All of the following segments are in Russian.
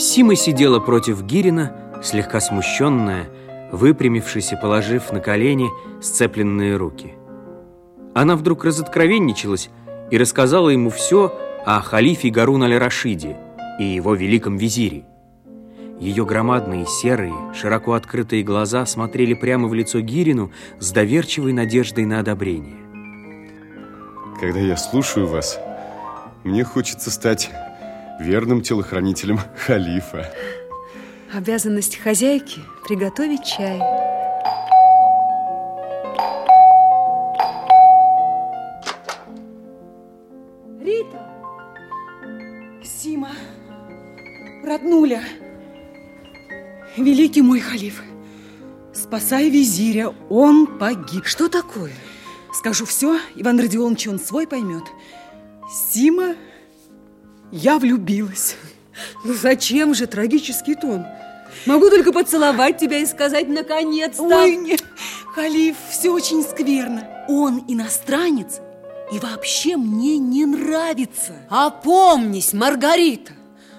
Сима сидела против Гирина, слегка смущенная, выпрямившись и положив на колени сцепленные руки. Она вдруг разоткровенничалась и рассказала ему все о халифе Гарун аль-Рашиде и его великом визире. Ее громадные серые, широко открытые глаза смотрели прямо в лицо Гирину с доверчивой надеждой на одобрение. Когда я слушаю вас, мне хочется стать верным телохранителем халифа. Обязанность хозяйки – приготовить чай. Рита! Сима! Роднуля! Великий мой халиф, спасай визиря, он погиб. Что такое? Скажу все, Иван Родионович, он свой поймет. Сима, я влюбилась. Ну зачем же трагический тон? Могу только поцеловать тебя и сказать наконец-то. Ой, нет, халиф, все очень скверно. Он иностранец и вообще мне не нравится. Опомнись, Маргарита.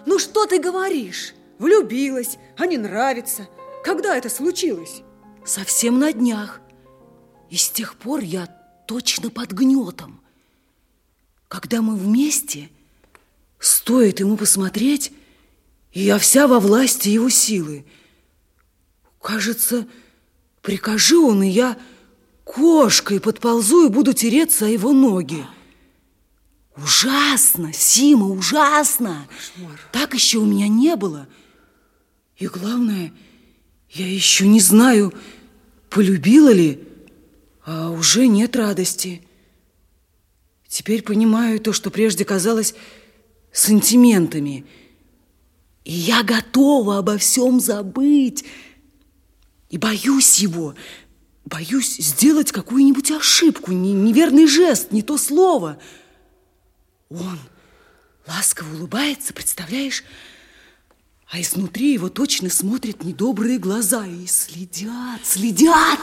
Ну что ты говоришь? Влюбилась, а не нравится. Когда это случилось? Совсем на днях. И с тех пор я точно под гнетом. Когда мы вместе, стоит ему посмотреть, и я вся во власти его силы. Кажется, прикажи он, и я кошкой подползу и буду тереться о его ноги. Ужасно, Сима, ужасно. Кошмар. Так еще у меня не было. И главное, я еще не знаю, полюбила ли, а уже нет радости. Теперь понимаю то, что прежде казалось сантиментами. И я готова обо всем забыть. И боюсь его, боюсь сделать какую-нибудь ошибку, неверный жест, не то слово. Он ласково улыбается, представляешь, а изнутри его точно смотрят недобрые глаза и следят, следят.